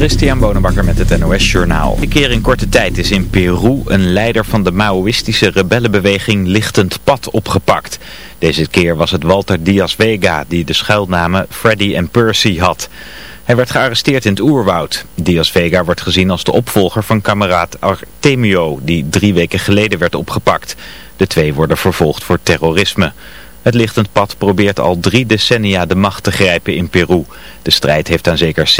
Christian Bonenbakker met het NOS Journaal. Een keer in korte tijd is in Peru een leider van de Maoïstische rebellenbeweging Lichtend Pad opgepakt. Deze keer was het Walter Diaz Vega die de schuilnamen Freddy en Percy had. Hij werd gearresteerd in het oerwoud. Diaz Vega wordt gezien als de opvolger van kameraad Artemio die drie weken geleden werd opgepakt. De twee worden vervolgd voor terrorisme. Het lichtend pad probeert al drie decennia de macht te grijpen in Peru. De strijd heeft aan zeker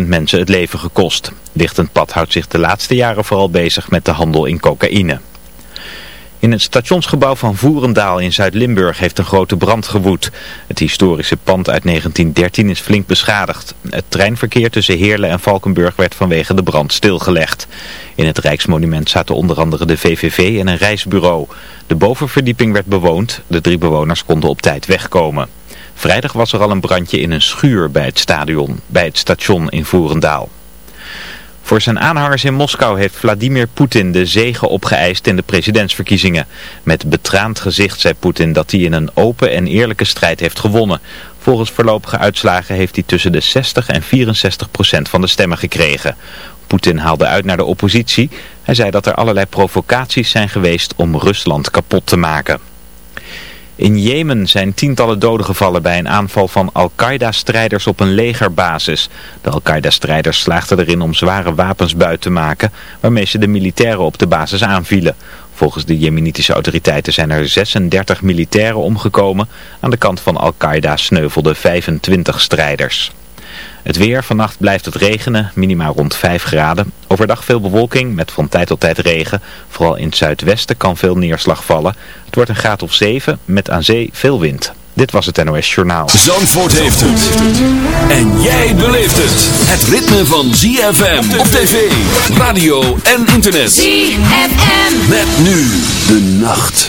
70.000 mensen het leven gekost. Lichtend pad houdt zich de laatste jaren vooral bezig met de handel in cocaïne. In het stationsgebouw van Voerendaal in Zuid-Limburg heeft een grote brand gewoed. Het historische pand uit 1913 is flink beschadigd. Het treinverkeer tussen Heerlen en Valkenburg werd vanwege de brand stilgelegd. In het Rijksmonument zaten onder andere de VVV en een reisbureau. De bovenverdieping werd bewoond. De drie bewoners konden op tijd wegkomen. Vrijdag was er al een brandje in een schuur bij het stadion, bij het station in Voerendaal. Voor zijn aanhangers in Moskou heeft Vladimir Poetin de zege opgeëist in de presidentsverkiezingen. Met betraand gezicht zei Poetin dat hij in een open en eerlijke strijd heeft gewonnen. Volgens voorlopige uitslagen heeft hij tussen de 60 en 64 procent van de stemmen gekregen. Poetin haalde uit naar de oppositie. Hij zei dat er allerlei provocaties zijn geweest om Rusland kapot te maken. In Jemen zijn tientallen doden gevallen bij een aanval van Al-Qaeda-strijders op een legerbasis. De Al-Qaeda-strijders slaagden erin om zware wapens buiten te maken, waarmee ze de militairen op de basis aanvielen. Volgens de jemenitische autoriteiten zijn er 36 militairen omgekomen. Aan de kant van Al-Qaeda sneuvelden 25 strijders. Het weer, vannacht blijft het regenen, minimaal rond 5 graden. Overdag veel bewolking met van tijd tot tijd regen. Vooral in het zuidwesten kan veel neerslag vallen. Het wordt een graad of 7 met aan zee veel wind. Dit was het NOS Journaal. Zandvoort heeft het. En jij beleeft het. Het ritme van ZFM op tv, radio en internet. ZFM. Met nu de nacht.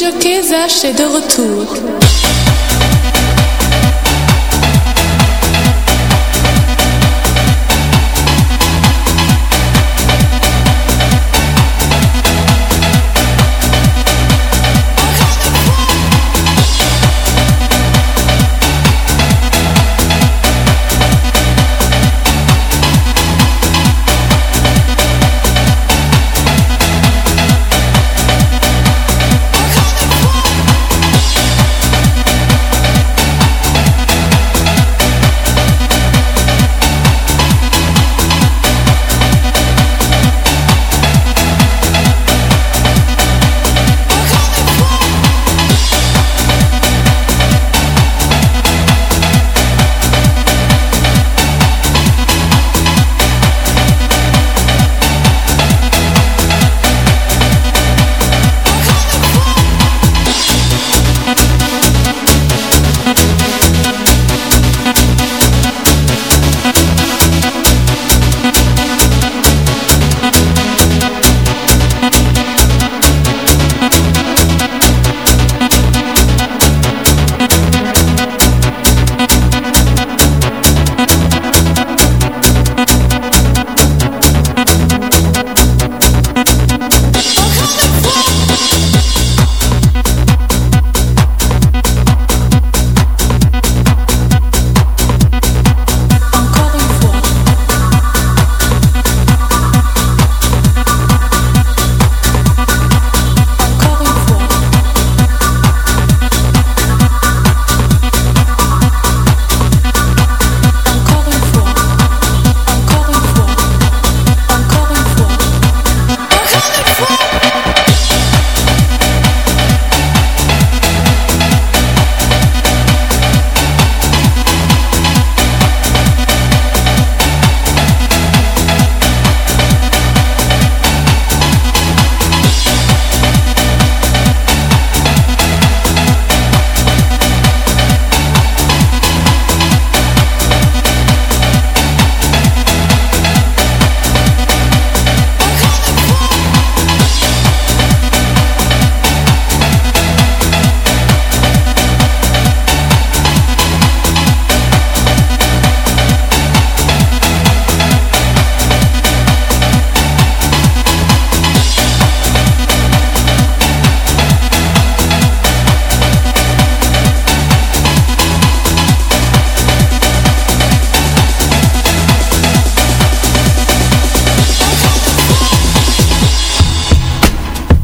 Jockey Zach est de retour.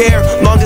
care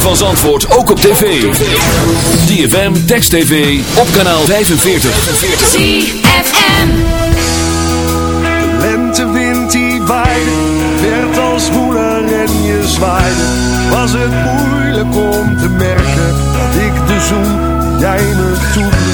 van Zandvoort ook op tv. ZFM, Text TV, op kanaal 45. ZFM. De lentewind die waaide, werd als moeder en je zwaaide. Was het moeilijk om te merken dat ik de zoen jij me toeblies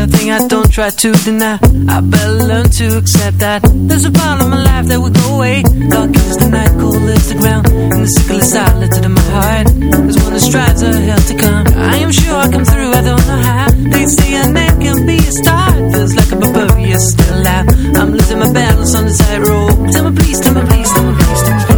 A thing I don't try to deny. I better learn to accept that There's a part of my life that will go away. Dark is the night, cold is the ground. And the sickle is silent in my heart. There's one that strives a hell to come I am sure I'll come through, I don't know how. They say a name can be a start Feels like a barbarian still alive. I'm losing my balance on the tightrope. Tell me please, tell me please, tell me please, tell me please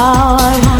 heart